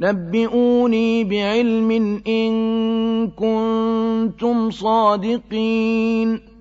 نبئوني بعلم إن كنتم صادقين.